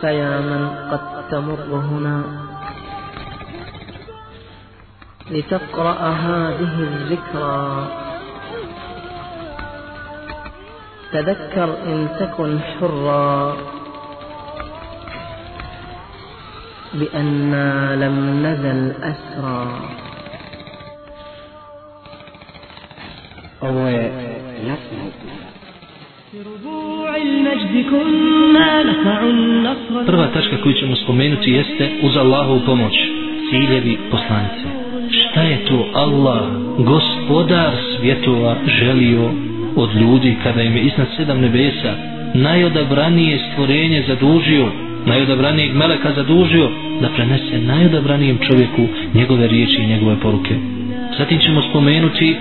فيا من قد تمر هنا لتقرأ هذه الذكرى. تذكر إن تكن حرا بأننا لم نزل أسرى ovo je jasna Prva tačka koju ćemo spomenuti jeste uz Allahovu pomoć ciljevi poslanice. Šta je to Allah, gospodar svjetova, želio od ljudi kada im je iznad sedam nebesa najodabranije stvorenje zadužio, najodabranijeg meleka zadužio da prenese najodabranijem čovjeku njegove riječi i njegove poruke. Zatim ćemo spomenuti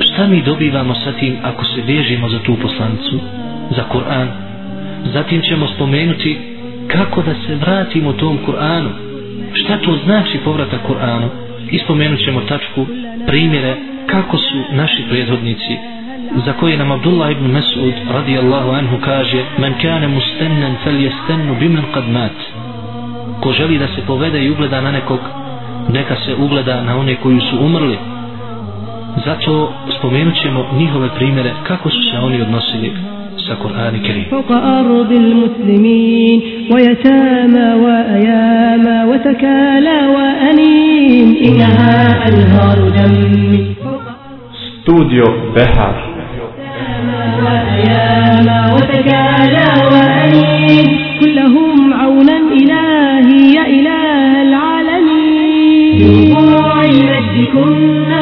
šta mi dobivamo sa tim ako se vežimo za tu poslancu, za Kur'an. Zatim ćemo spomenuti kako da se vratimo tom Kur'anu. Šta to znači povratak Kur'anu? I spomenut ćemo tačku primjere kako su naši prethodnici za koje nam Abdullah ibn Mas'ud radijallahu anhu kaže men kane mustennan fel jestennu bimen kad mat ko želi da se povede i ugleda na nekog neka se ugleda na one koji su umrli zato spomenut ćemo njihove primjere kako su se oni odnosili sa Kur'an i Kerim فوق أرض المسلمين ويتامى وأيامى وتكالى وأنين إنها أنهار دم Studio Behar. وأيامى وتكالى وأنين كلهم عونا إلهي يا إله العالمين نصرا نصرا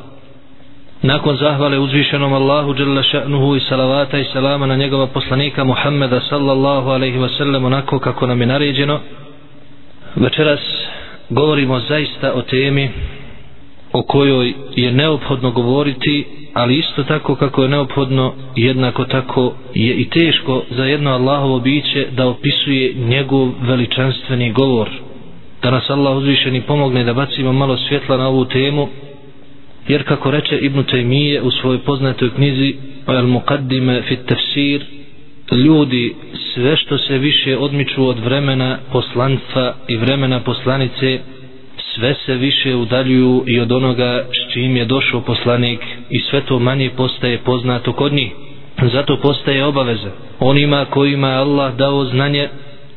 Nakon zahvale uzvišenom Allahu dželle ša'nuhu i salavata i selama na njegova poslanika Muhammeda sallallahu alejhi ve sellem onako kako nam je naređeno. Večeras govorimo zaista o temi o kojoj je neophodno govoriti, ali isto tako kako je neophodno, jednako tako je i teško za jedno Allahovo biće da opisuje njegov veličanstveni govor. Da nas Allah uzvišeni pomogne da bacimo malo svjetla na ovu temu, jer kako reče Ibn Taymije u svojoj poznatoj knjizi Al Muqaddime fit tafsir ljudi sve što se više odmiču od vremena poslanca i vremena poslanice sve se više udaljuju i od onoga s čim je došao poslanik i sve to manje postaje poznato kod njih. Zato postaje obaveza onima kojima je Allah dao znanje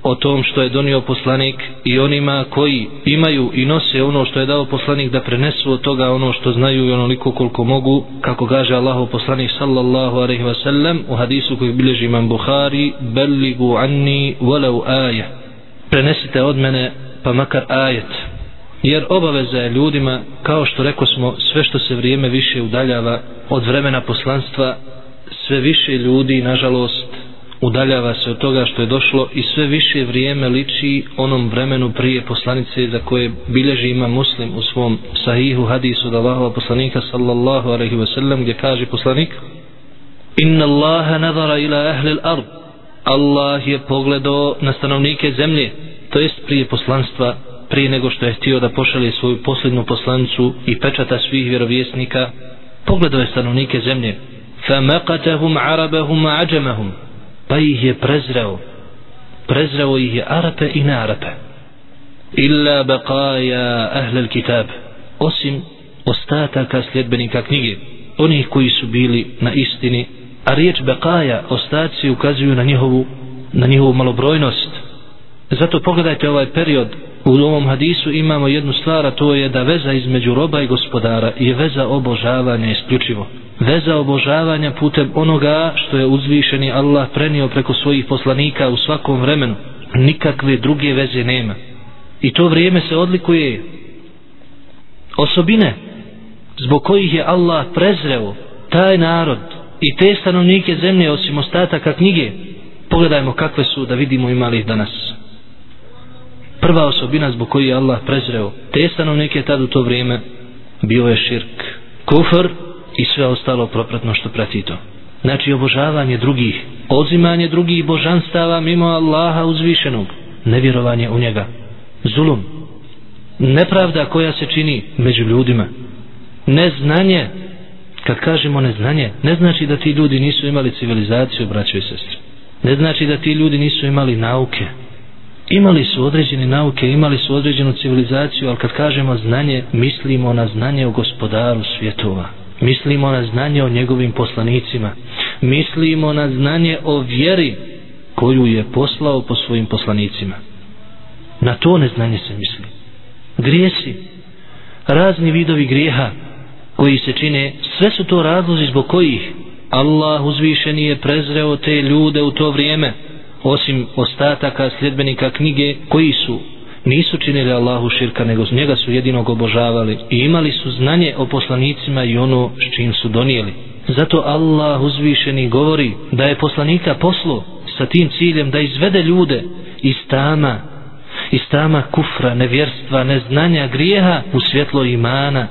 o tom što je donio poslanik i onima koji imaju i nose ono što je dao poslanik da prenesu od toga ono što znaju i onoliko koliko mogu kako kaže Allahu poslanik sallallahu alaihi wasallam u hadisu koji bilježi imam Bukhari belligu anni walau aje prenesite od mene pa makar ajet. Jer obaveza je ljudima kao što reko smo sve što se vrijeme više udaljava od vremena poslanstva sve više ljudi nažalost udaljava se od toga što je došlo i sve više vrijeme liči onom vremenu prije poslanice za koje bilježi ima muslim u svom sahihu hadisu da Allahova poslanika sallallahu alaihi wa sallam gdje kaže poslanik inna Allaha nadara ila ahli al-ard Allah je pogledao na stanovnike zemlje to jest prije poslanstva prije nego što je htio da pošalje svoju posljednu poslanicu i pečata svih vjerovjesnika pogledao je stanovnike zemlje فَمَقَتَهُمْ عَرَبَهُمْ عَجَمَهُمْ pa ih je prezreo. Prezreo ih je Arape i Narape illa baqaja ahlel kitab. Osim ostataka sljedbenika knjige. Onih koji su bili na istini. A riječ baqaja ostaci ukazuju na njihovu na njihovu malobrojnost. Zato pogledajte ovaj period. U ovom hadisu imamo jednu stvar a to je da veza između roba i gospodara je veza obožavanja isključivo veza obožavanja putem onoga što je uzvišeni Allah prenio preko svojih poslanika u svakom vremenu. Nikakve druge veze nema. I to vrijeme se odlikuje osobine zbog kojih je Allah prezreo taj narod i te stanovnike zemlje osim ostataka knjige. Pogledajmo kakve su da vidimo imali ih danas. Prva osobina zbog koji je Allah prezreo te stanovnike tad u to vrijeme bio je širk. Kufr i sve ostalo propratno što prati to. Znači obožavanje drugih ozimanje drugih božanstava mimo Allaha uzvišenog nevjerovanje u njega zulum nepravda koja se čini među ljudima neznanje kad kažemo neznanje ne znači da ti ljudi nisu imali civilizaciju braćo i sestre. Ne znači da ti ljudi nisu imali nauke. Imali su određene nauke imali su određenu civilizaciju ali kad kažemo znanje mislimo na znanje o gospodaru svjetova mislimo na znanje o njegovim poslanicima. Mislimo na znanje o vjeri koju je poslao po svojim poslanicima. Na to neznanje se misli. Grijesi. Razni vidovi grijeha koji se čine sve su to razlozi zbog kojih Allah uzvišeni je prezreo te ljude u to vrijeme osim ostataka sljedbenika knjige koji su nisu činili Allahu širka nego njega su jedinog obožavali i imali su znanje o poslanicima i ono s čim su donijeli. Zato Allah uzvišeni govori da je poslanika poslo sa tim ciljem da izvede ljude iz tama iz tama kufra, nevjerstva, neznanja, grijeha u svjetlo imana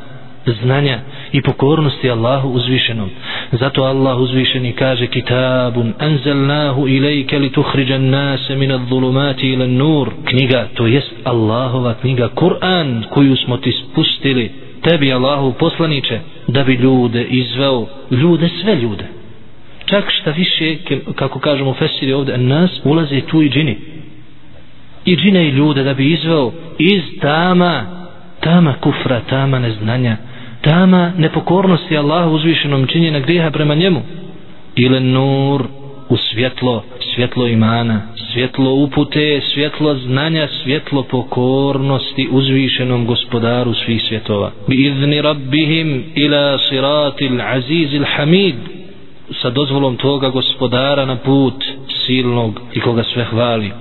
znanja i pokornosti Allahu uzvišenom. Zato Allah uzvišeni kaže kitabun anzalnahu ilajke li tuhriđan nase min adh-dhulumati ila nur. Knjiga, to jest Allahova knjiga, Kur'an koju smo ti spustili tebi Allahu poslaniče da bi ljude izveo, ljude, sve ljude. Čak šta više, kako kažemo Fesiri ovdje, nas ulaze tu i džini. I džine i ljude da bi izveo iz tama, tama kufra, tama neznanja, tama nepokornosti Allahu uzvišenom činjena grijeha prema njemu. Ili nur u svjetlo svjetlo imana svjetlo upute svjetlo znanja svjetlo pokornosti uzvišenom gospodaru svih svjetova. Bi izni rabbihim ila siratil azizil hamid. Sa dozvolom toga gospodara na put silnog i koga sve hvali.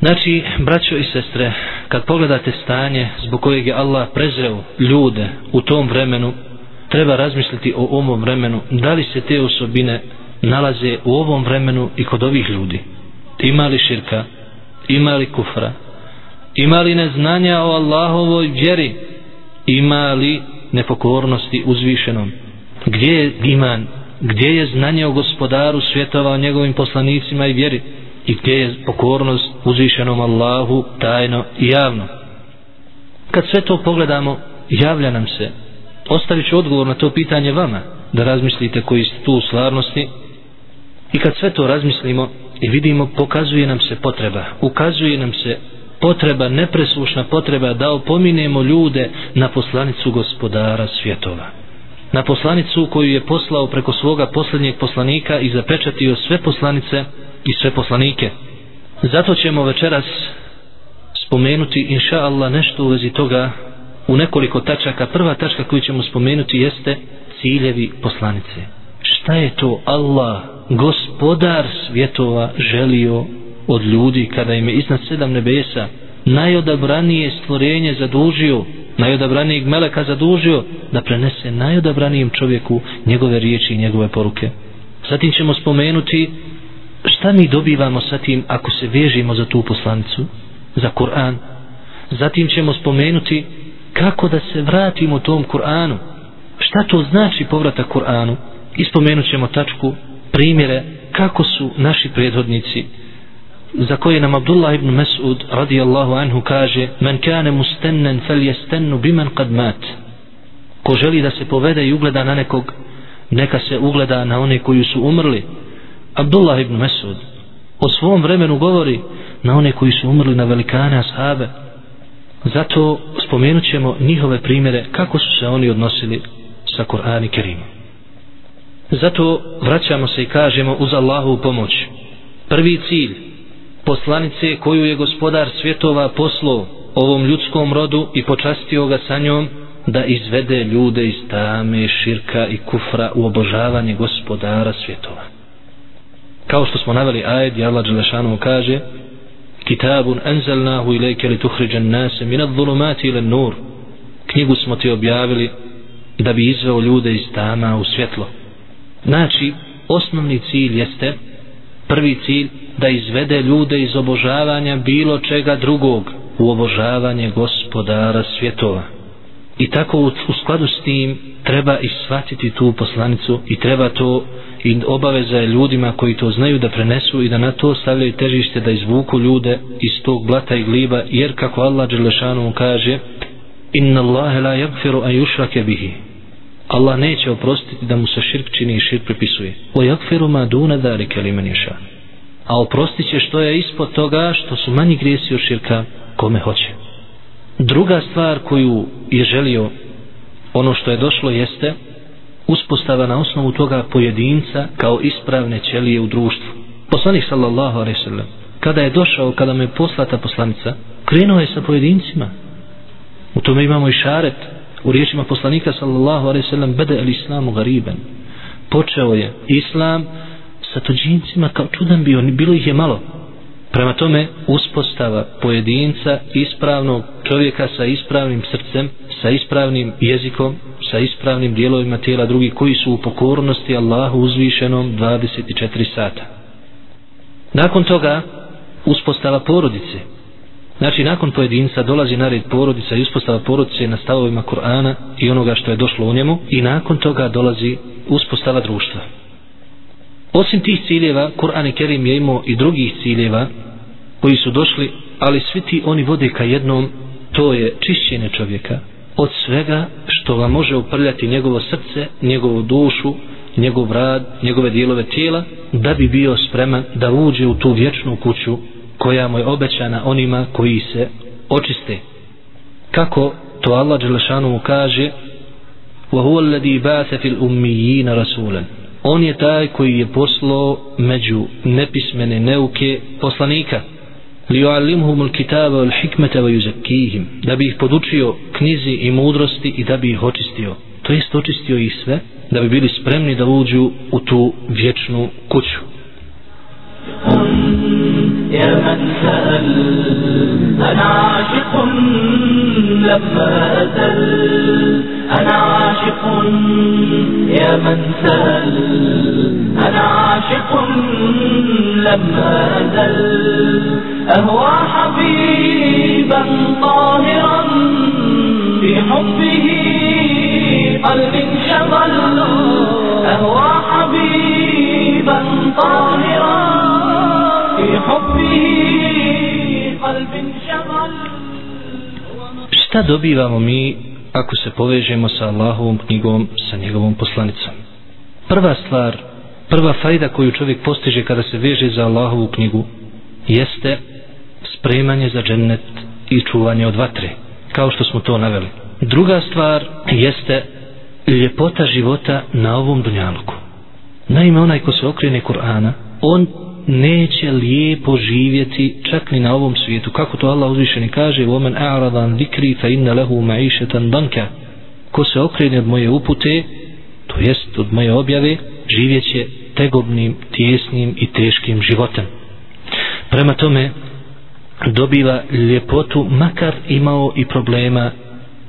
Znači, braćo i sestre, kad pogledate stanje zbog kojeg je Allah prezreo ljude u tom vremenu, treba razmisliti o ovom vremenu, da li se te osobine nalaze u ovom vremenu i kod ovih ljudi. Ima li širka, ima li kufra, ima li neznanja o Allahovoj vjeri, ima li nepokornosti uzvišenom. Gdje je iman, gdje je znanje o gospodaru svjetova, o njegovim poslanicima i vjeri, i gdje je pokornost uzvišenom Allahu tajno i javno. Kad sve to pogledamo, javlja nam se, ostavit ću odgovor na to pitanje vama, da razmislite koji ste tu u stvarnosti i kad sve to razmislimo i vidimo, pokazuje nam se potreba, ukazuje nam se potreba, nepreslušna potreba da opominemo ljude na poslanicu gospodara svjetova. Na poslanicu koju je poslao preko svoga posljednjeg poslanika i zapečatio sve poslanice i sve poslanike. Zato ćemo večeras spomenuti inša Allah nešto u vezi toga u nekoliko tačaka. Prva tačka koju ćemo spomenuti jeste ciljevi poslanice. Šta je to Allah, gospodar svjetova, želio od ljudi kada im je iznad sedam nebesa najodabranije stvorenje zadužio najodabranijeg meleka zadužio da prenese najodabranijem čovjeku njegove riječi i njegove poruke. Zatim ćemo spomenuti šta mi dobivamo sa tim ako se vežimo za tu poslanicu za Kur'an? Zatim ćemo spomenuti kako da se vratimo tom Kur'anu. Šta to znači povratak Kur'anu? I spomenut ćemo tačku primjere kako su naši prethodnici za koje nam Abdullah ibn Mas'ud radijallahu anhu kaže men kane mustennen fel jestennu biman kad mat. Ko želi da se povede i ugleda na nekog neka se ugleda na one koji su umrli. Abdullah ibn Mesud o svom vremenu govori na one koji su umrli na velikane ashabe. Zato spomenut ćemo njihove primjere kako su se oni odnosili sa Kur'an i Kerimom. Zato vraćamo se i kažemo uz Allahu pomoć. Prvi cilj poslanice koju je gospodar svjetova poslo ovom ljudskom rodu i počastio ga sa njom da izvede ljude iz tame, širka i kufra u obožavanje gospodara svjetova kao što smo naveli ajed gdje Allah Đelešanu kaže kitabun enzelnahu ilajke li tuhriđan nase minad zulumati ila nur knjigu smo ti objavili da bi izveo ljude iz tama u svjetlo Znači, osnovni cilj jeste, prvi cilj, da izvede ljude iz obožavanja bilo čega drugog u obožavanje gospodara svjetova. I tako u, u skladu s tim treba i shvatiti tu poslanicu i treba to i obaveza je ljudima koji to znaju da prenesu i da na to stavljaju težište da izvuku ljude iz tog blata i gliba jer kako Allah Đelešanu kaže inna Allahe la yagfiru an yushrake bihi. Allah neće oprostiti da mu se širk čini i širk pripisuje. O yagfiru ma duna darike li meni ša a oprostit će što je ispod toga što su manji grijesi od širka kome hoće. Druga stvar koju je želio ono što je došlo jeste uspostava na osnovu toga pojedinca kao ispravne ćelije u društvu. Poslanik sallallahu alaihi sallam, kada je došao, kada mu je poslata poslanica, krenuo je sa pojedincima. U tome imamo i šaret u riječima poslanika sallallahu alaihi sallam, bede el islamu gariben. Počeo je islam sa tuđincima kao čudan bio, bilo ih je malo. Prema tome, uspostava pojedinca ispravnog čovjeka sa ispravnim srcem, sa ispravnim jezikom, sa ispravnim dijelovima tijela drugi koji su u pokornosti Allahu uzvišenom 24 sata. Nakon toga, uspostava porodice. Znači, nakon pojedinca dolazi na red porodica i uspostava porodice na stavovima Kur'ana i onoga što je došlo u njemu i nakon toga dolazi uspostava društva. Osim tih ciljeva, Kur'an i Kerim je imao i drugih ciljeva koji su došli, ali svi ti oni vode ka jednom, to je čišćenje čovjeka od svega što ga može uprljati njegovo srce, njegovu dušu, njegov rad, njegove dijelove tijela, da bi bio spreman da uđe u tu vječnu kuću koja mu je obećana onima koji se očiste. Kako to Allah Đelešanu mu kaže وَهُوَ الَّذِي بَاثَ فِي الْأُمِّيِّينَ رَسُولًا On je taj koji je poslao među nepismene neuke poslanika ليعلمهم الكتاب والحكمة wal hikmata yuzakkihim. Da bi ih podučio knjizi i mudrosti i da bi ih očistio. To jest očistio ih sve da bi bili spremni da uđu u tu vječnu kuću. يا من سأل أنا عاشق لما أزل. أنا عاشق يا من سأل أنا عاشق لما أزل. أهوى حبيبا طاهرا في حبه قلب شغل. أهوى حبيبا طاهرا šta dobivamo mi ako se povežemo sa Allahovom knjigom sa njegovom poslanicom? Prva stvar prva fajda koju čovjek postiže kada se veže za Allahovu knjigu jeste spremanje za džennet i čuvanje od vatre kao što smo to naveli. Druga stvar jeste ljepota života na ovom dunjaluku. Naime onaj ko se okrene Kur'ana on neće lijepo živjeti čak ni na ovom svijetu kako to Allah uzvišeni kaže وَمَنْ أَعْرَضَنْ ذِكْرِ فَإِنَّ لَهُ مَعِيشَةً دَنْكَ ko se okrene od moje upute to jest od moje objave živjeće tegobnim, tjesnim i teškim životom prema tome dobiva ljepotu makar imao i problema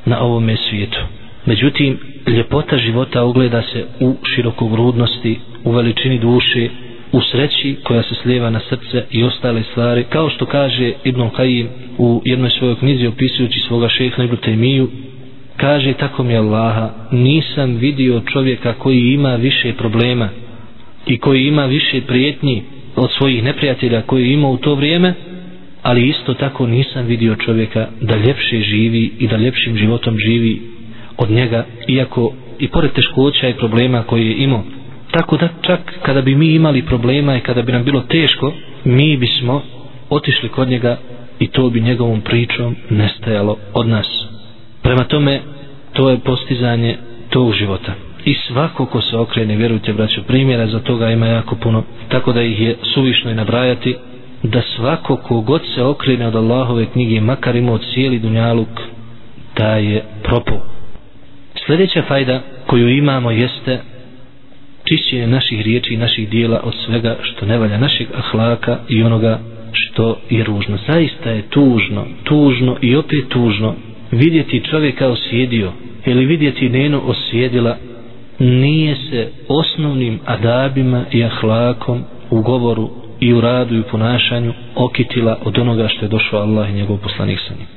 na ovome svijetu međutim ljepota života ogleda se u širokogrudnosti u veličini duše u sreći koja se slijeva na srce i ostale stvari kao što kaže Ibn Qayyim u jednoj svojoj knjizi opisujući svoga šeha Ibn Taymiju kaže tako mi Allaha nisam vidio čovjeka koji ima više problema i koji ima više prijetnji od svojih neprijatelja koji ima u to vrijeme ali isto tako nisam vidio čovjeka da ljepše živi i da ljepšim životom živi od njega iako i pored teškoća i problema koje je imao tako da čak kada bi mi imali problema i kada bi nam bilo teško mi bismo otišli kod njega i to bi njegovom pričom nestajalo od nas. Prema tome to je postizanje tog života. I svako ko se okrene vjerujte braću primjera za toga ima jako puno. Tako da ih je suvišno i nabrajati da svako ko god se okrene od Allahove knjige makar imao od cijeli dunjaluk da je propo sljedeća fajda koju imamo jeste čišćenje naših riječi i naših dijela od svega što ne valja našeg ahlaka i onoga što je ružno zaista je tužno tužno i opet tužno vidjeti čovjeka osjedio ili vidjeti nenu osjedila nije se osnovnim adabima i ahlakom u govoru i u radu i u ponašanju okitila od onoga što je došao Allah i njegov poslanik sa njim.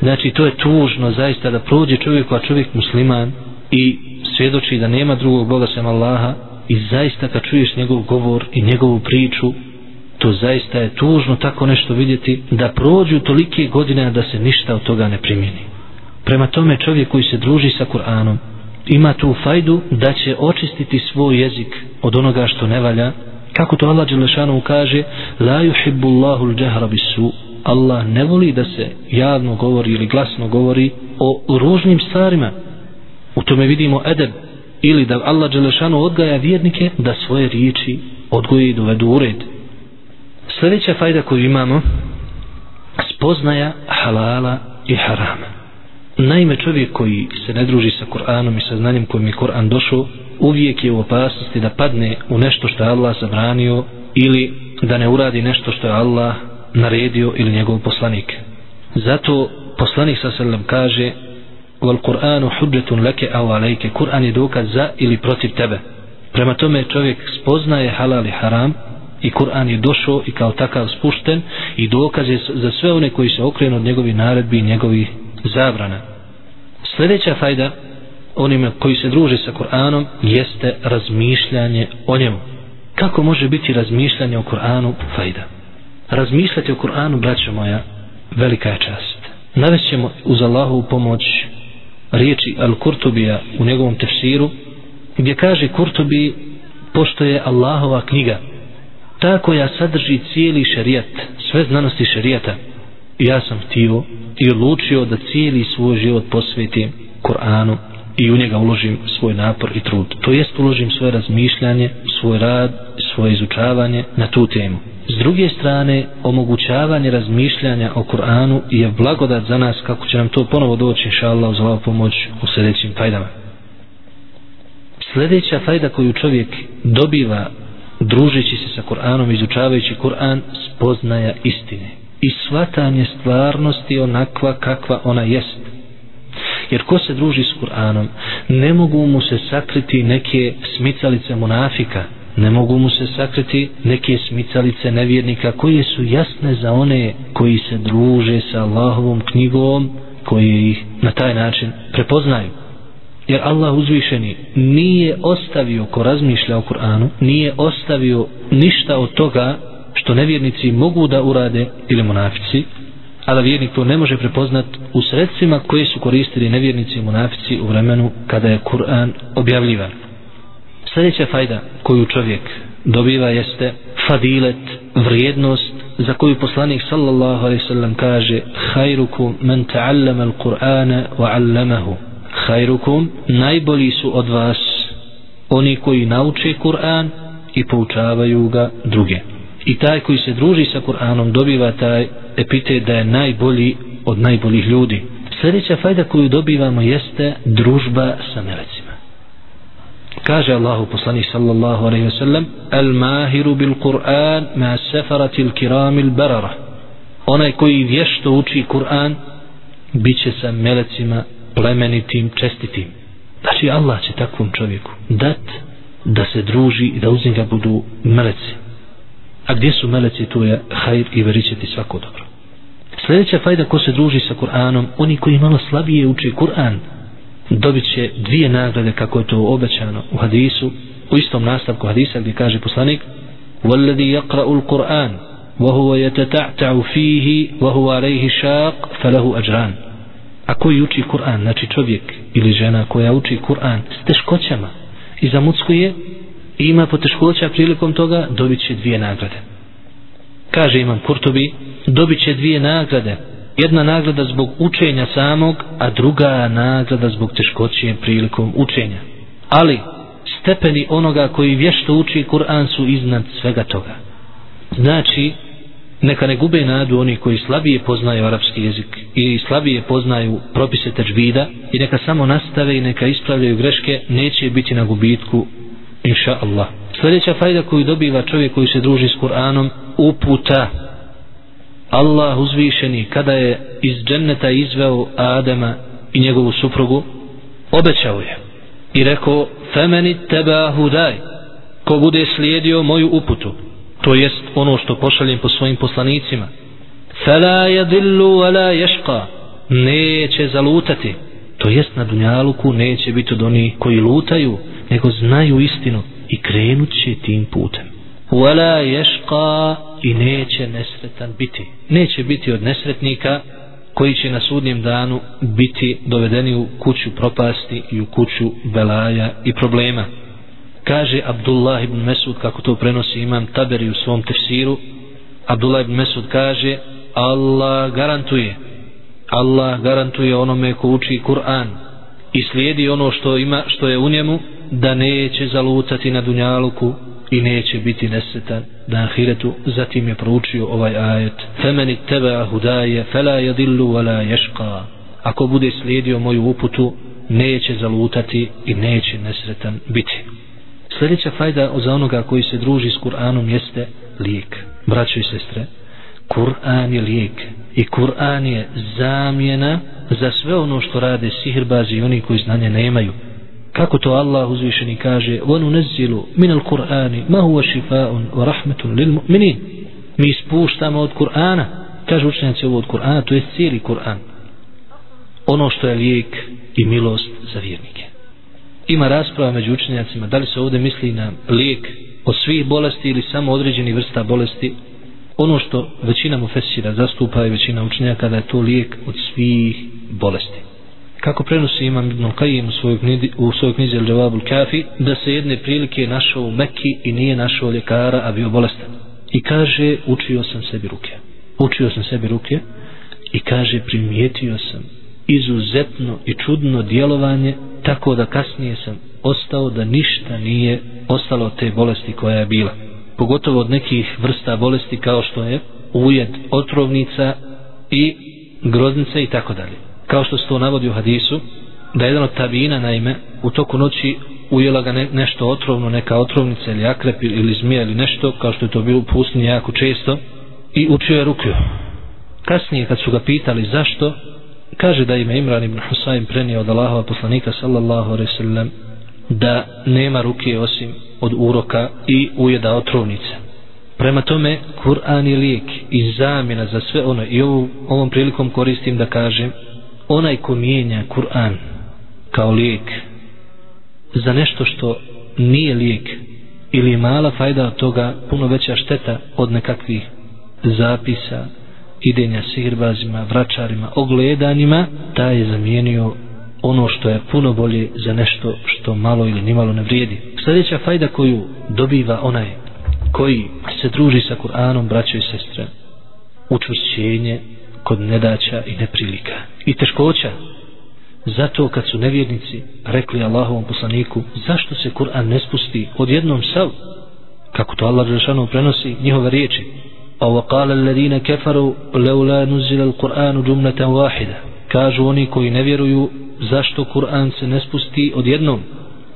Znači to je tužno zaista da prođe čovjek a čovjek musliman i svjedoči da nema drugog Boga sem Allaha i zaista kad čuješ njegov govor i njegovu priču to zaista je tužno tako nešto vidjeti da prođu tolike godine da se ništa od toga ne primjeni. Prema tome čovjek koji se druži sa Kur'anom ima tu fajdu da će očistiti svoj jezik od onoga što ne valja. Kako to Allah Đelešanu kaže la yuhibbu Allahu al-jahra bis-su. Allah ne voli da se javno govori ili glasno govori o ružnim stvarima u tome vidimo edeb ili da Allah Đelešanu odgaja vjernike da svoje riječi odgoje i dovedu u red sljedeća fajda koju imamo spoznaja halala i harama Naime, čovjek koji se ne druži sa Kur'anom i sa znanjem kojim je Kur'an došao, uvijek je u opasnosti da padne u nešto što je Allah zabranio ili da ne uradi nešto što je Allah naredio ili njegov poslanik. Zato poslanik sa sallam kaže Wal Kur'anu hudžetun leke au alejke Kur'an je dokaz za ili protiv tebe. Prema tome čovjek spoznaje halal i haram i Kur'an je došao i kao takav spušten i dokaz je za sve one koji se okrenu od njegovi naredbi i njegovi zabrana. Sljedeća fajda onima koji se druže sa Kur'anom jeste razmišljanje o njemu. Kako može biti razmišljanje o Kur'anu fajda? Razmišljati o Kur'anu, braćo moja, velika je čast. Navešćemo uz Allahovu pomoć riječi Al-Kurtubija u njegovom tefsiru, gdje kaže Kurtubi, pošto je Allahova knjiga, ta koja sadrži cijeli šerijat, sve znanosti šerijata, ja sam htio i odlučio da cijeli svoj život posvetim Kur'anu i u njega uložim svoj napor i trud. To jest uložim svoje razmišljanje, svoj rad, svoje izučavanje na tu temu. S druge strane, omogućavanje razmišljanja o Kur'anu je blagodat za nas kako će nam to ponovo doći, inša Allah, uz ovu pomoć u sljedećim fajdama. Sljedeća fajda koju čovjek dobiva družeći se sa Kur'anom, izučavajući Kur'an, spoznaja istine i svatanje stvarnosti onakva kakva ona jest. Jer ko se druži s Kur'anom, ne mogu mu se sakriti neke smicalice munafika, ne mogu mu se sakriti neke smicalice nevjernika koje su jasne za one koji se druže sa Allahovom knjigom, koji ih na taj način prepoznaju. Jer Allah uzvišeni nije ostavio ko razmišlja o Kur'anu, nije ostavio ništa od toga što nevjernici mogu da urade ili munafici, a da vjernik to ne može prepoznat u sredstvima koje su koristili nevjernici i munafici u vremenu kada je Kur'an objavljivan. Sljedeća fajda koju čovjek dobiva jeste fadilet, vrijednost za koju poslanik sallallahu alaihi sallam kaže hajrukum men ta'allama al-Qur'ana wa allamahu hajrukum najbolji su od vas oni koji nauče Kur'an i poučavaju ga druge i taj koji se druži sa Kur'anom dobiva taj epitet da je najbolji od najboljih ljudi. Sljedeća fajda koju dobivamo jeste družba sa melecima. Kaže Allahu poslanik sallallahu alejhi ve sellem: El mahiru bil Kur'an ma safarati al kiram al barara." Onaj koji vješto uči Kur'an biće sa melecima plemenitim, čestitim. Znači Allah će takvom čovjeku dat da se druži i da uz njega budu meleci. A gdje su meleci, tu je hajr i veričeti svako dobro. Sljedeća fajda ko se druži sa Kur'anom, oni koji malo slabije uči Kur'an, dobit će dvije nagrade kako je to obećano u hadisu, u istom nastavku hadisa gdje kaže poslanik وَالَّذِي يَقْرَأُ الْقُرْآنِ وَهُوَ يَتَتَعْتَعُ فِيهِ وَهُوَ عَلَيْهِ شَاقْ فَلَهُ أَجْرَانِ A koji uči Kur'an, znači čovjek ili žena koja uči Kur'an s teškoćama i zamuckuje, i ima poteškoća prilikom toga, dobit će dvije nagrade. Kaže imam Kurtobi, dobit će dvije nagrade. Jedna nagrada zbog učenja samog, a druga nagrada zbog teškoće prilikom učenja. Ali, stepeni onoga koji vješto uči Kur'an su iznad svega toga. Znači, neka ne gube nadu oni koji slabije poznaju arapski jezik i slabije poznaju propise teđvida i neka samo nastave i neka ispravljaju greške, neće biti na gubitku inša Allah. Sljedeća fajda koju dobiva čovjek koji se druži s Kur'anom, uputa. Allah uzvišeni kada je iz dženneta izveo Adama i njegovu suprugu, obećao je i rekao femeni teba hudaj ko bude slijedio moju uputu to jest ono što pošaljem po svojim poslanicima. Fela yadillu wala yashqa neće zalutati to jest na dunjaluku neće biti od onih koji lutaju nego znaju istinu i krenut će tim putem. Wala yashqa i neće nesretan biti. Neće biti od nesretnika koji će na sudnjem danu biti dovedeni u kuću propasti i u kuću belaja i problema. Kaže Abdullah ibn Mesud kako to prenosi imam Taberi u svom tefsiru. Abdullah ibn Mesud kaže Allah garantuje Allah garantuje onome ko uči Kur'an i slijedi ono što ima što je u njemu da neće zalutati na dunjaluku i neće biti nesetan na ahiretu. Zatim je proučio ovaj ajet. Femeni tebe hudaje fela yadillu wala yashqa ako bude slijedio moju uputu neće zalutati i neće nesretan biti. Sljedeća fajda za onoga koji se druži s Kur'anom jeste lijek. Braćo i sestre Kur'an je lijek i Kur'an je zamjena za sve ono što rade sihirbazi i oni koji znanje nemaju kako to Allah uzvišeni kaže vonu nezilu min al kur'ani ma huwa šifa'un wa rahmatun lil mu'minin. Mi spuštamo od kur'ana. Kaže učenjaci ovo od kur'ana to je cijeli kur'an. Ono što je lijek i milost za vjernike. Ima rasprava među učenjacima da li se ovdje misli na lijek od svih bolesti ili samo određeni vrsta bolesti? Ono što većina mu fesira zastupa i većina učenjaka da je to lijek od svih bolesti kako prenosi imam Ibn Qayyim u svojoj knjizi, u svojoj knjizi Al Jawabul Kafi da se jedne prilike našao u Mekki i nije našao ljekara a bio bolestan. I kaže učio sam sebi ruke. Učio sam sebi ruke i kaže primijetio sam izuzetno i čudno djelovanje tako da kasnije sam ostao da ništa nije ostalo od te bolesti koja je bila. Pogotovo od nekih vrsta bolesti kao što je ujed otrovnica i groznica i tako dalje kao što se to navodi u hadisu da jedan od tabina naime u toku noći ujela ga ne, nešto otrovno neka otrovnica ili akrep ili zmija ili nešto kao što je to bilo u pustinji jako često i učio je ruku kasnije kad su ga pitali zašto kaže da ime Imran ibn Husayn prenio od Allahova poslanika sallallahu alaihi sallam da nema ruke osim od uroka i ujeda otrovnice. Prema tome Kur'an je lijek i zamjena za sve ono. I ovu, ovom prilikom koristim da kažem onaj ko mijenja Kur'an kao lijek za nešto što nije lijek ili je mala fajda od toga puno veća šteta od nekakvih zapisa idenja sihirbazima, vračarima, ogledanjima, ta je zamijenio ono što je puno bolje za nešto što malo ili nimalo ne vrijedi. Sljedeća fajda koju dobiva onaj koji se druži sa Kur'anom, braćo i sestre, učvršćenje kod nedaća i neprilika i teškoća zato kad su nevjernici rekli Allahovom poslaniku zašto se Kur'an ne spusti odjednom sav kako to Allah Žešanu prenosi njihove riječi a وقال الذين كفروا لولا نزل القرآن جملة واحدة kažu oni koji ne vjeruju zašto Kur'an se ne spusti odjednom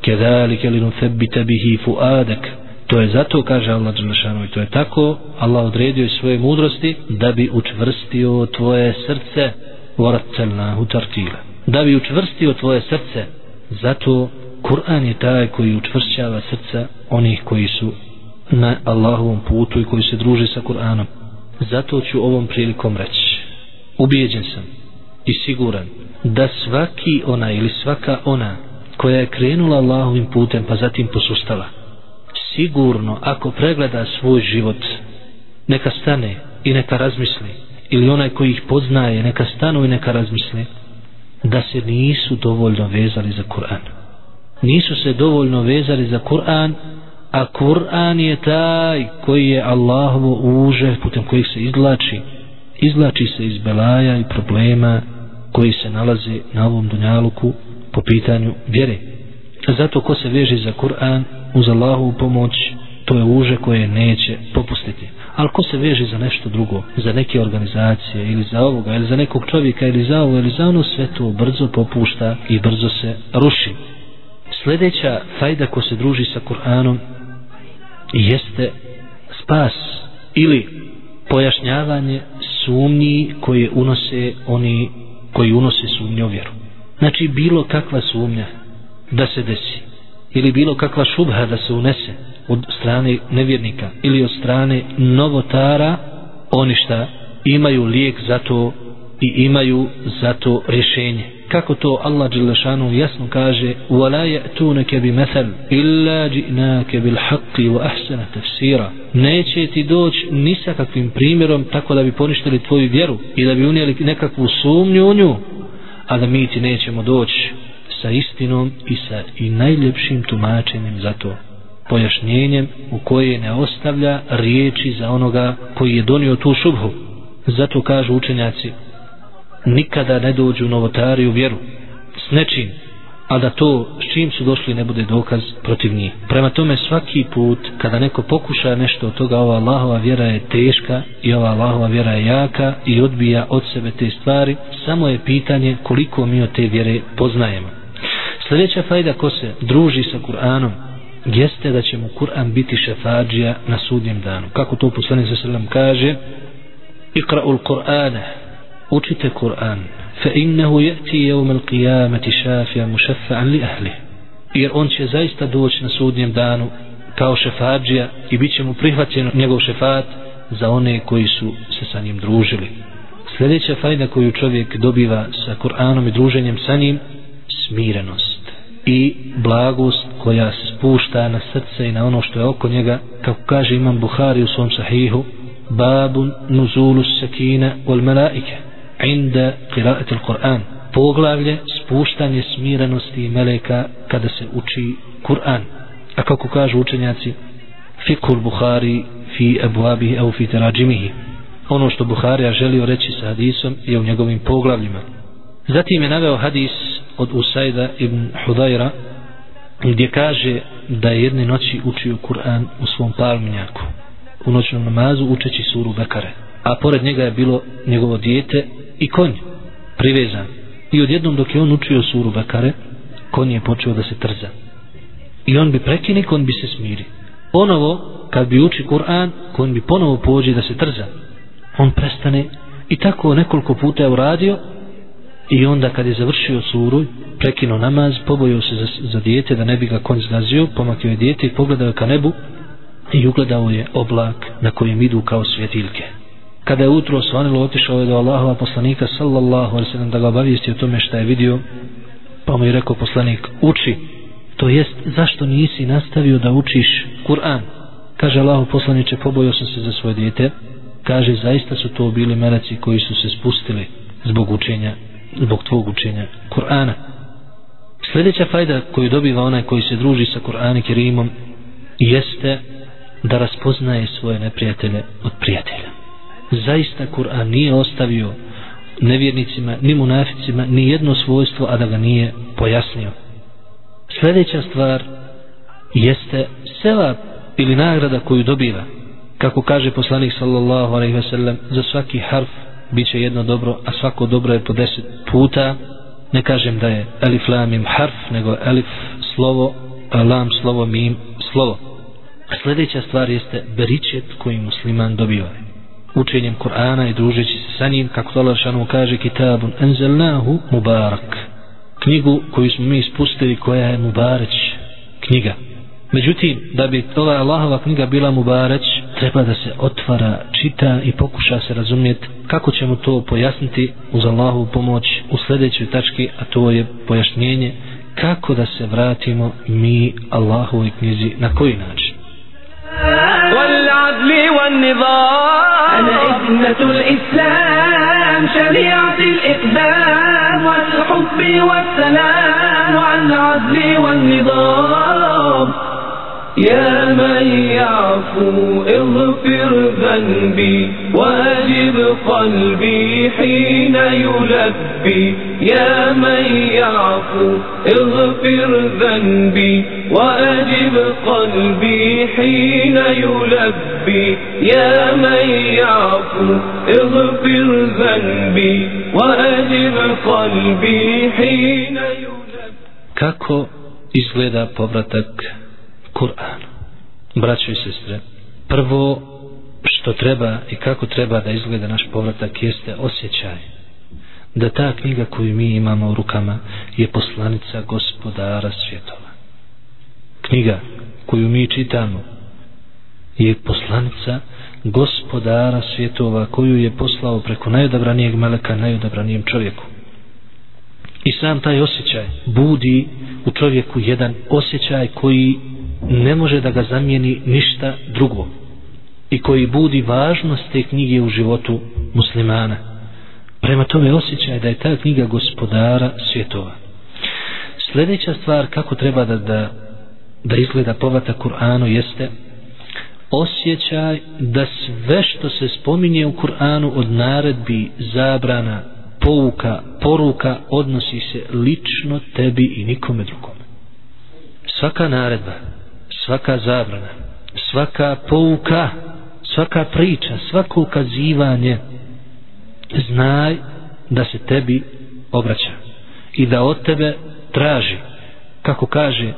كذلك لنثبت به فؤادك To je zato, kaže Allah Đelešanu, i to je tako, Allah odredio iz svoje mudrosti da bi učvrstio tvoje srce voratelna utartila. Da bi učvrstio tvoje srce, zato Kur'an je taj koji učvršćava srca onih koji su na Allahovom putu i koji se druže sa Kur'anom. Zato ću ovom prilikom reći. Ubijeđen sam i siguran da svaki ona ili svaka ona koja je krenula Allahovim putem pa zatim posustala, sigurno ako pregleda svoj život neka stane i neka razmisli. Ili onaj koji ih poznaje neka stanu i neka razmisli. Da se nisu dovoljno vezali za Kur'an. Nisu se dovoljno vezali za Kur'an a Kur'an je taj koji je Allahovo uže putem kojih se izlači izlači se iz belaja i problema koji se nalaze na ovom dunjaluku po pitanju vjere. Zato ko se veže za Kur'an uz Allahovu pomoć to je uže koje neće popustiti. Ali ko se veže za nešto drugo za neke organizacije ili za ovoga ili za nekog čovjeka ili za ovo ili za ono sve to brzo popušta i brzo se ruši. Sljedeća fajda ko se druži sa Kur'anom jeste spas ili pojašnjavanje sumnji koje unose oni koji unose sumnju vjeru. Znači bilo kakva sumnja da se desi ili bilo kakva šubha da se unese od strane nevjernika ili od strane novotara oni šta imaju lijek za to i imaju za to rješenje kako to Allah Đelešanu jasno kaže وَلَا يَأْتُونَكَ بِمَثَلْ إِلَّا جِئْنَاكَ بِالْحَقِّ وَأَحْسَنَ تَفْسِيرًا neće ti doći ni sa kakvim primjerom tako da bi poništili tvoju vjeru i da bi unijeli nekakvu sumnju u nju a da mi ti nećemo doći sa istinom i sa i najljepšim tumačenjem za to pojašnjenjem u koje ne ostavlja riječi za onoga koji je donio tu šubhu zato kažu učenjaci nikada ne dođu novotari u vjeru s nečim a da to s čim su došli ne bude dokaz protiv njih. Prema tome svaki put kada neko pokuša nešto od toga ova Allahova vjera je teška i ova Allahova vjera je jaka i odbija od sebe te stvari samo je pitanje koliko mi od te vjere poznajemo. Sljedeća fajda ko se druži sa Kur'anom jeste da će mu Kur'an biti šefađija na sudnjem danu. Kako to poslanik sa sallam kaže? Iqra'u l-Kur'ane. Učite Kur'an. Fa innehu yawm jevmel qijamati shafi'an mušafa'an li ahli. Jer on će zaista doći na sudnjem danu kao šefađija i bit će mu prihvaćen njegov šefat za one koji su se sa njim družili. Sljedeća fajda koju čovjek dobiva sa Kur'anom i druženjem sa njim, smirenost i blagost koja se spušta na srce i na ono što je oko njega, kako kaže imam Buhari u svom sahihu, babun nuzulu sakina wal malaike inda qiraati al-Qur'an poglavlje spuštanje smirenosti i meleka kada se uči Kur'an. A kako kažu učenjaci fikul Buhari fi abuabihi au fi terajimihi ono što Buharija želio reći sa hadisom je u njegovim poglavljima zatim je naveo hadis od Usajda ibn Hudajra gdje kaže da je jedne noći učio Kur'an u svom palminjaku u noćnom namazu učeći suru Bekare. A pored njega je bilo njegovo dijete i konj privezan. I odjednom dok je on učio suru Bekare konj je počeo da se trza. I on bi prekini konj bi se smiri. Ponovo kad bi uči Kur'an konj bi ponovo pođe da se trza. On prestane i tako nekoliko puta je uradio i onda kad je završio suru prekinuo namaz pobojio se za, za dijete da ne bi ga konj zgazio pomakio je dijete i pogledao ka nebu i ugledao je oblak na kojem idu kao svjetiljke. Kada je utro svanilo otišao je do Allahova poslanika sallallahu alaihi sallam da ga obavijesti o tome šta je vidio pa mu je rekao poslanik uči. To jest zašto nisi nastavio da učiš Kur'an? Kaže Allahu poslaniče pobojio sam se za svoje dijete. Kaže zaista su to bili meraci koji su se spustili zbog učenja zbog tvog učenja Kur'ana sljedeća fajda koju dobiva onaj koji se druži sa Kur'an i Kerimom jeste da raspoznaje svoje neprijatelje od prijatelja zaista Kur'an nije ostavio nevjernicima, ni munaficima, ni jedno svojstvo, a da ga nije pojasnio. Sljedeća stvar jeste sela ili nagrada koju dobiva. Kako kaže poslanik sallallahu alaihi ve sellem, za svaki harf bit će jedno dobro, a svako dobro je po deset puta. Ne kažem da je elif lamim harf, nego elif slovo, lam slovo, mim slovo. Sljedeća stvar jeste beričet koji musliman dobiva učenjem Kur'ana i družeći se sa njim, kako Allah šanu kaže, kitabun enzelnahu mubarak. Knjigu koju smo mi ispustili, koja je mubareć knjiga. Međutim, da bi ova Allahova knjiga bila mubareć, treba da se otvara, čita i pokuša se razumjeti kako ćemo to pojasniti uz Allahovu pomoć u sljedećoj tački, a to je pojašnjenje kako da se vratimo mi Allahovoj knjizi na koji način. والعدل والنظام أنا ابنة الإسلام شريعة الإقدام والحب والسلام والعدل والنظام يا من يعفو اغفر ذنبي واجب قلبي حين يلبي. يا من يعفو اغفر ذنبي واجب قلبي حين يلبي. يا من يعفو اغفر ذنبي واجب قلبي حين يلبي. Kako izgleda povratak Kur'an. Braćo i sestre, prvo što treba i kako treba da izgleda naš povratak jeste osjećaj da ta knjiga koju mi imamo u rukama je poslanica gospodara svjetova. Knjiga koju mi čitamo je poslanica gospodara svjetova koju je poslao preko najodabranijeg meleka najodabranijem čovjeku. I sam taj osjećaj budi u čovjeku jedan osjećaj koji ne može da ga zamijeni ništa drugo i koji budi važnost te knjige u životu muslimana. Prema tome osjećaj da je ta knjiga gospodara svjetova. Sljedeća stvar kako treba da, da, da izgleda povata Kur'anu jeste osjećaj da sve što se spominje u Kur'anu od naredbi, zabrana, pouka, poruka odnosi se lično tebi i nikome drugome. Svaka naredba, svaka zabrana, svaka pouka, svaka priča, svako ukazivanje znaj da se tebi obraća i da od tebe traži kako kaže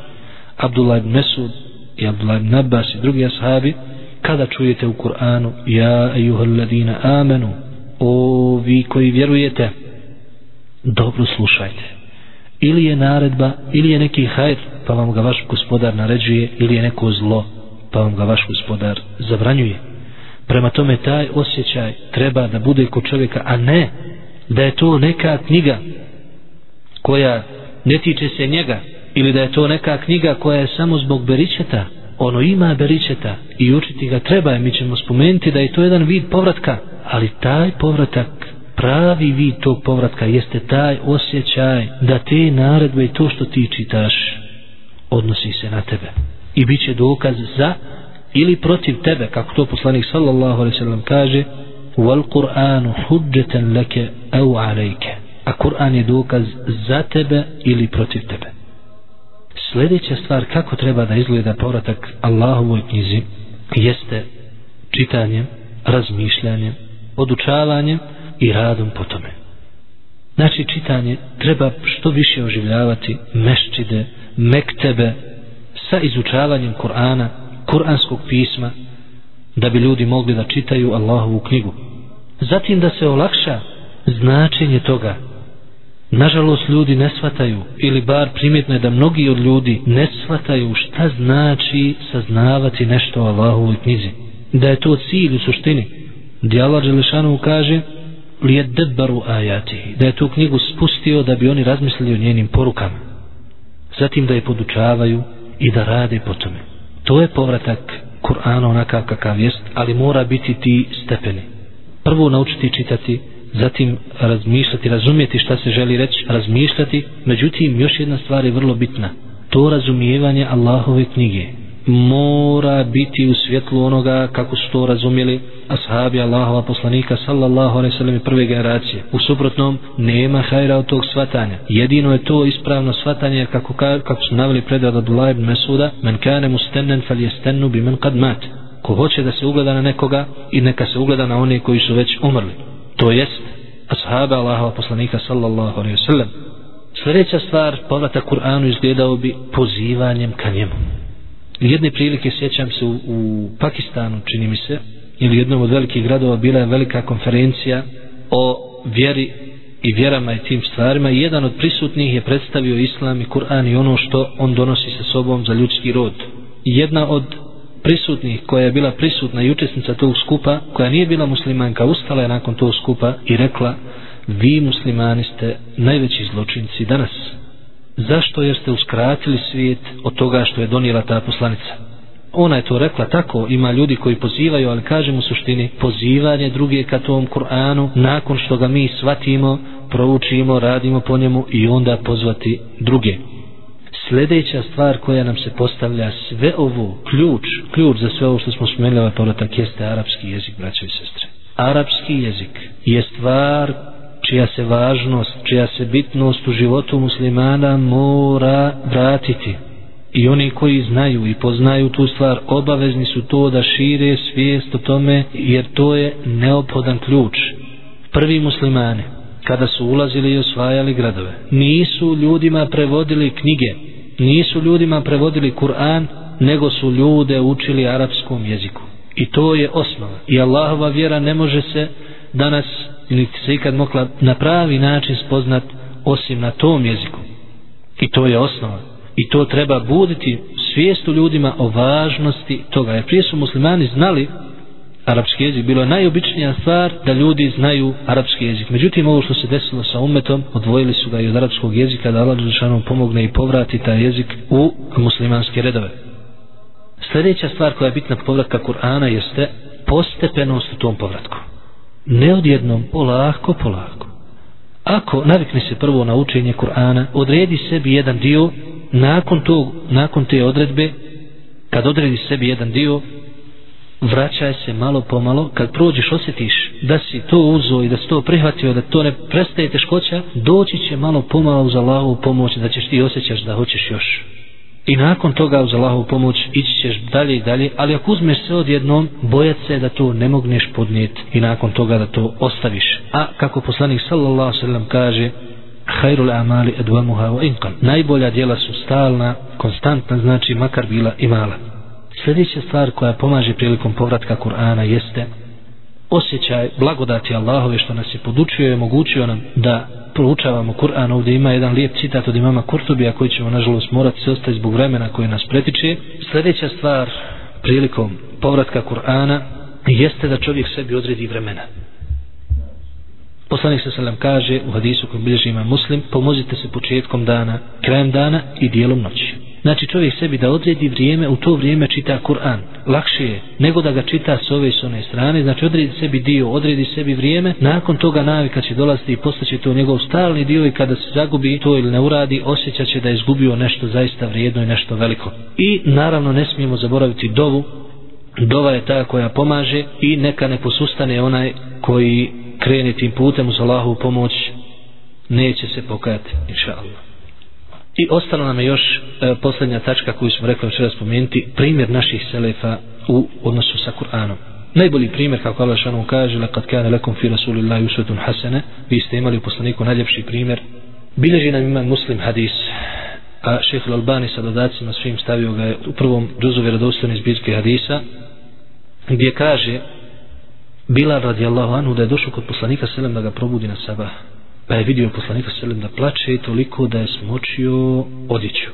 Abdullah ibn Mesud i Abdullah ibn Abbas i drugi ashabi kada čujete u Kur'anu ja ejuhal ladina amenu o vi koji vjerujete dobro slušajte ili je naredba ili je neki hajr pa vam ga vaš gospodar naređuje ili je neko zlo pa vam ga vaš gospodar zabranjuje. Prema tome taj osjećaj treba da bude kod čovjeka a ne da je to neka knjiga koja ne tiče se njega ili da je to neka knjiga koja je samo zbog beričeta. Ono ima beričeta i učiti ga treba mi ćemo spomenuti da je to jedan vid povratka ali taj povratak pravi vid tog povratka jeste taj osjećaj da te naredbe i to što ti čitaš odnosi se na tebe. I bit će dokaz za ili protiv tebe kako to poslanik sallallahu alaihi sallam kaže wal Qur'anu hudjetan leke au alejke a Kur'an je dokaz za tebe ili protiv tebe. Sljedeća stvar kako treba da izgleda povratak Allahovoj knjizi jeste čitanjem razmišljanjem podučavanjem i radom po tome. Znači čitanje treba što više oživljavati meščide mektebe sa izučavanjem Kur'ana kuranskog pisma da bi ljudi mogli da čitaju Allahovu knjigu. Zatim da se olakša značenje toga. Nažalost ljudi ne shvataju ili bar primjetno je da mnogi od ljudi ne shvataju šta znači saznavati nešto o Allahovoj knjizi. Da je to cilj u suštini. Gdje Allah Đelešanu kaže li je ajati da je tu knjigu spustio da bi oni razmislili o njenim porukama. Zatim da je podučavaju i da rade po tome. To je povratak Kur'ana onakav kakav jest ali mora biti ti stepeni. Prvo naučiti čitati zatim razmišljati, razumjeti šta se želi reći, razmišljati, međutim još jedna stvar je vrlo bitna, to razumijevanje Allahove knjige mora biti u svjetlu onoga kako su to razumjeli ashabi Allahova poslanika sallallahu alaihi sallam prve generacije. U suprotnom nema hajra od tog svatanja. Jedino je to ispravno svatanje kako, kako su naveli predat od Allah ibn Mesuda men kane mustennen fal jestennu bi men kad mat. Ko hoće da se ugleda na nekoga i neka se ugleda na one koji su već umrli to jest ashaba Allahova poslanika sallallahu alaihi sallam sljedeća stvar povrata Kur'anu izgledao bi pozivanjem ka njemu jedne prilike sjećam se u, u Pakistanu čini mi se ili jednom od velikih gradova bila je velika konferencija o vjeri i vjerama i tim stvarima i jedan od prisutnih je predstavio islam i Kur'an i ono što on donosi sa sobom za ljudski rod. Jedna od prisutnih koja je bila prisutna i učesnica tog skupa koja nije bila muslimanka ustala je nakon tog skupa i rekla vi muslimani ste najveći zločinci danas zašto? Jer ste uskratili svijet od toga što je donijela ta poslanica. Ona je to rekla tako ima ljudi koji pozivaju ali kažem u suštini pozivanje druge ka tom Kur'anu nakon što ga mi svatimo proučimo, radimo po njemu i onda pozvati druge. Sljedeća stvar koja nam se postavlja sve ovo, ključ, ključ za sve ovo što smo spomenuli ovaj povratak jeste arapski jezik, braćo i sestre. Arapski jezik je stvar čija se važnost, čija se bitnost u životu muslimana mora vratiti. I oni koji znaju i poznaju tu stvar, obavezni su to da šire svijest o tome, jer to je neophodan ključ. Prvi muslimani, kada su ulazili i osvajali gradove, nisu ljudima prevodili knjige, nisu ljudima prevodili Kur'an, nego su ljude učili arapskom jeziku. I to je osnova. I Allahova vjera ne može se danas ili se ikad mogla na pravi način spoznat osim na tom jeziku. I to je osnova. I to treba buditi svijestu ljudima o važnosti toga. Jer prije su muslimani znali arapski jezik. Bilo je najobičnija stvar da ljudi znaju arapski jezik. Međutim, ovo što se desilo sa umetom, odvojili su ga i od arapskog jezika da Allah Đelešanu pomogne i povrati taj jezik u muslimanske redove. Sljedeća stvar koja je bitna povratka Kur'ana jeste postepenost u tom povratku. Ne odjednom, polako, polako. Ako navikne se prvo na učenje Kur'ana, odredi sebi jedan dio, nakon, tog, nakon te odredbe, kad odredi sebi jedan dio, vraćaj se malo po malo, kad prođeš osjetiš da si to uzo i da si to prihvatio, da to ne prestaje teškoća, doći će malo pomalo uz Allahovu pomoć, da ćeš ti osjećaš da hoćeš još. I nakon toga uz Allahovu pomoć ići ćeš dalje i dalje, ali ako uzmeš se odjednom, bojat se da to ne mogneš podnijeti i nakon toga da to ostaviš. A kako poslanik sallallahu sallam kaže, Hayrul amali edvamuha wa inqan. Najbolja djela su stalna, konstantna, znači makar bila i mala. Sljedeća stvar koja pomaže prilikom povratka Kur'ana jeste osjećaj blagodati Allahove što nas je podučio i omogućio nam da proučavamo Kur'an. Ovdje ima jedan lijep citat od imama Kurtubija koji ćemo nažalost morati se ostati zbog vremena koje nas pretiče. Sljedeća stvar prilikom povratka Kur'ana jeste da čovjek sebi odredi vremena. Poslanik se selam kaže u hadisu koji bilježi ima muslim, pomozite se početkom dana, krajem dana i dijelom noći. Znači čovjek sebi da odredi vrijeme, u to vrijeme čita Kur'an. Lakše je nego da ga čita s ove i s one strane. Znači odredi sebi dio, odredi sebi vrijeme. Nakon toga navika će dolaziti i postaće to njegov stalni dio i kada se zagubi to ili ne uradi, osjećat će da je izgubio nešto zaista vrijedno i nešto veliko. I naravno ne smijemo zaboraviti dovu. Dova je ta koja pomaže i neka ne posustane onaj koji krene tim putem uz Allahovu pomoć neće se pokajati, inša Allah. I ostalo nam je još e, posljednja tačka koju smo rekli večera spomenuti, primjer naših selefa u odnosu sa Kur'anom. Najbolji primjer, kako Allah šanom kaže, lakad kane lekom fi rasulillahi usvetun hasene, vi ste imali u poslaniku najljepši primjer. Bileži nam ima muslim hadis, a šehr Albani sa dodacima svim stavio ga u prvom džuzu vjerodostojne zbirke hadisa, gdje kaže Bilal radijallahu anhu da je došao kod poslanika selem da ga probudi na sabah pa je vidio poslanika sallam da plače toliko da je smočio odjeću.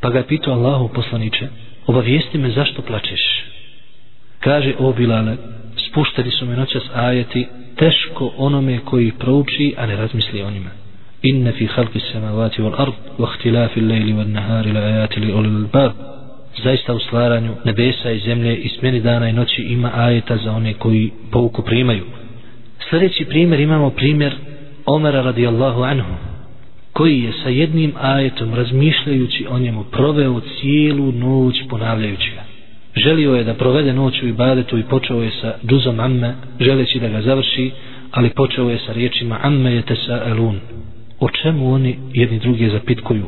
Pa ga je pitao Allahu poslaniče, obavijesti me zašto plačeš. Kaže, o Bilale, spušteni su me noćas ajeti, teško onome koji prouči, a ne razmisli o njima. Inne fi halki samavati wal ard, wa htilafi lejli wal nahari la ajati li olil bab. Zaista u stvaranju nebesa i zemlje i smjeni dana i noći ima ajeta za one koji pouku primaju. Sljedeći primjer imamo primjer Omera radijallahu anhu koji je sa jednim ajetom razmišljajući o njemu proveo cijelu noć ponavljajući ga. Želio je da provede noć u ibadetu i počeo je sa džuzom amme želeći da ga završi ali počeo je sa riječima amme je tesa elun o čemu oni jedni drugi zapitkuju?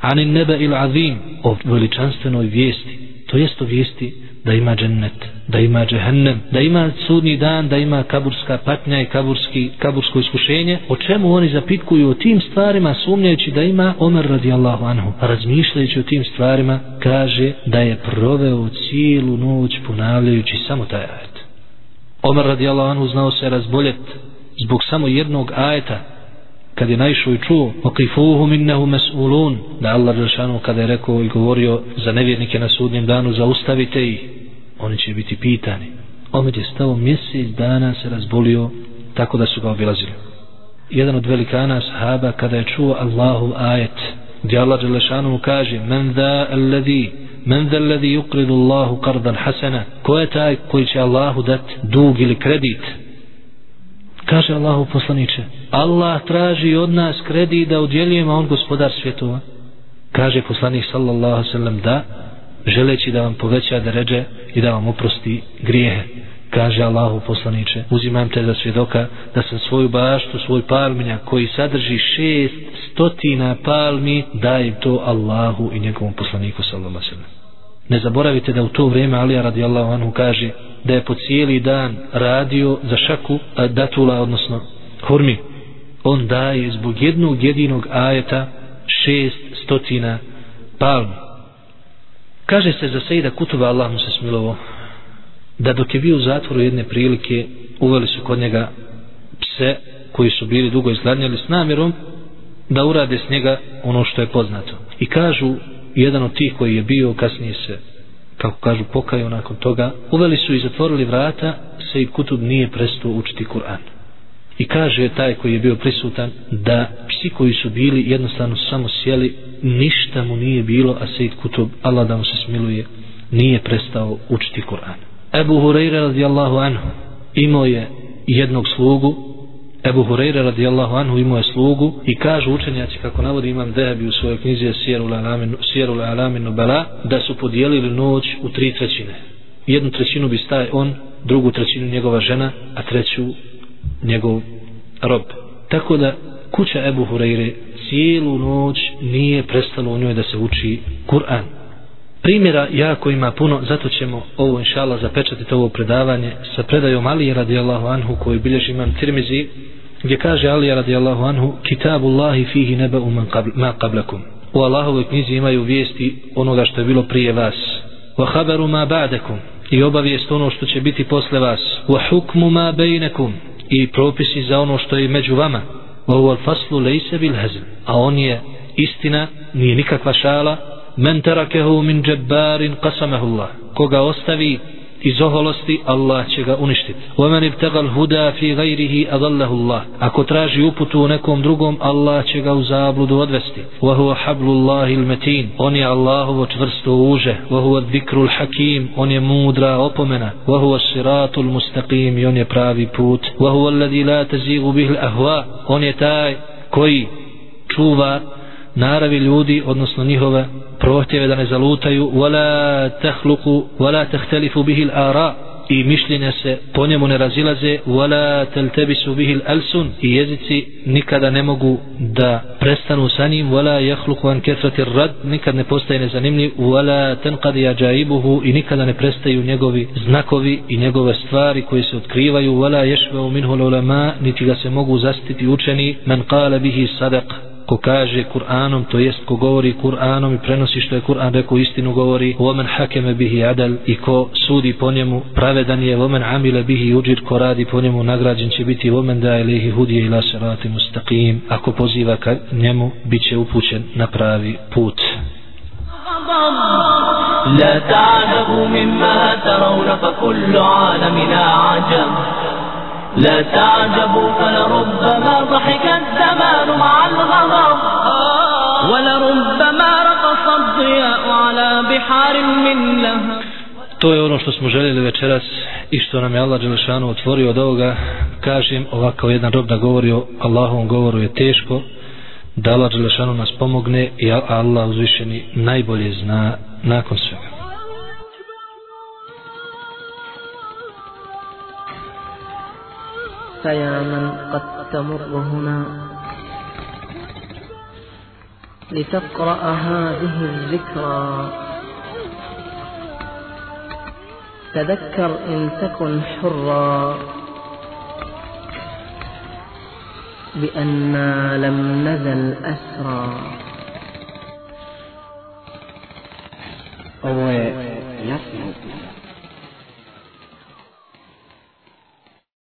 Anin nebe il azim. O veličanstvenoj vijesti to jest o vijesti da ima džennet, da ima džehennem, da ima sudni dan, da ima kaburska patnja i kaburski, kabursko iskušenje. O čemu oni zapitkuju o tim stvarima sumnjajući da ima Omer radijallahu anhu. Razmišljajući o tim stvarima kaže da je proveo cijelu noć ponavljajući samo taj ajet. Omer radijallahu anhu znao se razboljet zbog samo jednog ajeta kad je naišao i čuo okifuhu innehu mes'ulun da Allah Žešanu kada je rekao i govorio za nevjernike na sudnjem danu zaustavite ih oni će biti pitani. Omer je stao mjesec dana se razbolio tako da su ga obilazili. Jedan od velikana sahaba kada je čuo Allahu ajet gdje Allah Žešanu kaže men da alladhi men da alladhi yukridu Allahu kardan hasana ko je taj koji će Allahu dat dug ili kredit? Kaže Allahu poslaniče Allah traži od nas kredit da udjeljujemo on gospodar svjetova. Kaže poslanik sallallahu sallam da želeći da vam poveća deređe i da vam oprosti grijehe kaže Allahu poslaniče uzimam te za svjedoka da sam svoju baštu svoj palminja koji sadrži šest stotina palmi dajem to Allahu i njegovom poslaniku sallallahu sallam ne zaboravite da u to vrijeme Alija radijallahu anhu kaže da je po cijeli dan radio za šaku datula, odnosno hurmi. On daje zbog jednog jedinog ajeta šest stotina palmi. Kaže se za Sejda Kutuba, Allah mu se smilovo, da dok je bio u zatvoru jedne prilike, uveli su kod njega pse koji su bili dugo izgladnjali s namjerom da urade s njega ono što je poznato. I kažu, jedan od tih koji je bio, kasnije se, kako kažu, pokaju nakon toga, uveli su i zatvorili vrata, se i Kutub nije prestao učiti Kur'an. I kaže taj koji je bio prisutan da psi koji su bili jednostavno samo sjeli, ništa mu nije bilo, a Sejid Kutub, Allah da mu se smiluje, nije prestao učiti Kur'an. Ebu Hureyre radijallahu anhu imao je jednog slugu Ebu Hureyre radijallahu anhu imao je slugu i kažu učenjaci kako navodi imam Dehebi u svojoj knjizi Sjerul Alamin Nubala, da su podijelili noć u tri trećine. Jednu trećinu bi staje on, drugu trećinu njegova žena, a treću njegov rob. Tako da kuća Ebu Hureyre cijelu noć nije prestalo u njoj da se uči Kur'an. Primjera jako ima puno, zato ćemo ovo inšala zapečatiti ovo predavanje sa predajom Alije radijallahu anhu koji bilježi imam Tirmizi gdje kaže Alija radijallahu anhu Kitabullahi fihi neba u ma qablakum. U Allahovoj knjizi imaju vijesti onoga što je bilo prije vas. Wa haberu ma ba'dakum. I obavijest ono što će biti posle vas. Wa hukmu ma bejnekum. I propisi za ono što je među vama. وهو الفصل ليس بالهزل bil hazm a on je istina nije nikakva šala. men terakehu min džabbarin qasamahu Allah koga ostavi iz oholosti Allah će ga uništiti ومن ابتغى الهدى في غيره أضله الله ako traži uputu u nekom drugom Allah će ga u zabludu odvesti وهو حبل الله المتين on je Allahovo čvrsto uže وهو الذكر الحكيم on je mudra opomena وهو الصراط المستقيم i on je pravi put وهو الذي لا تزيغ به الأهواء on je taj koji čuva naravi ljudi odnosno njihove prohtjeve da ne zalutaju wala tahluku wala tahtalifu bihi al-ara i mišljenja se po njemu ne razilaze wala taltabisu bihi al-alsun i jezici nikada ne mogu da prestanu sa njim wala yakhluqu an kathrati ar-rad nikad ne postaje nezanimljiv wala tanqadi ajaibuhu i nikada ne prestaju njegovi znakovi i njegove stvari koje se otkrivaju wala yashba'u minhu al-ulama niti ga se mogu zastiti učeni man qala bihi sadaq ko kaže Kur'anom, to jest ko govori Kur'anom i prenosi što je Kur'an rekao istinu govori, omen hakeme bihi adal i ko sudi po njemu, pravedan je, omen amile bihi uđir, ko radi po njemu, nagrađen će biti, omen da ilihi hudije ila serati mustaqim, ako poziva ka njemu, bit će upućen na pravi put. لا تعجبوا مما ترون فكل عالمنا عجب لا تعجبوا فلربما ضحك الزمان مع الغضب ولربما رقص الضياء على بحار من لهب To je ono što smo željeli večeras i što nam je Allah Đelešanu otvorio od ovoga. Kažem, ovako jedan rob da govori o Allahovom govoru je teško, da Allah Đelešanu nas pomogne i Allah uzvišeni najbolje zna nakon svega. فيا من قد تمر هنا لتقرأ هذه الذكرى. تذكر إن تكن حرا. بأننا لم نزل أسرى je jasno.